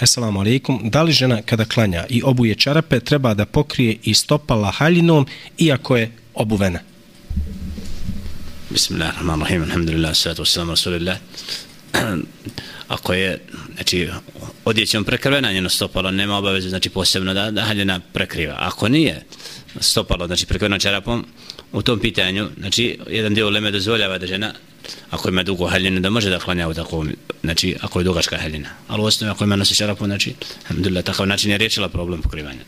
Assalamu alaikum. Da li žena kada klanja i obuje čarape treba da pokrije i stopala haljinom iako je obuvena? Bismillahirrahmanirrahim. Alhamdulillah. Salatu wassalamu rasulillah. Ako je, znači, odjećom prekrvena njeno stopalo, nema obaveze, znači, posebno da, da haljina prekriva. Ako nije stopalo, znači, prekrveno čarapom, u tom pitanju, znači, jedan dio leme dozvoljava da žena ako ima dugo haljine, da može da klanja u takvom, znači, ako je dugačka haljina. Ali u osnovi, ako ima nosi čarapom, znači, alhamdulillah, takav način je rečila problem pokrivanja.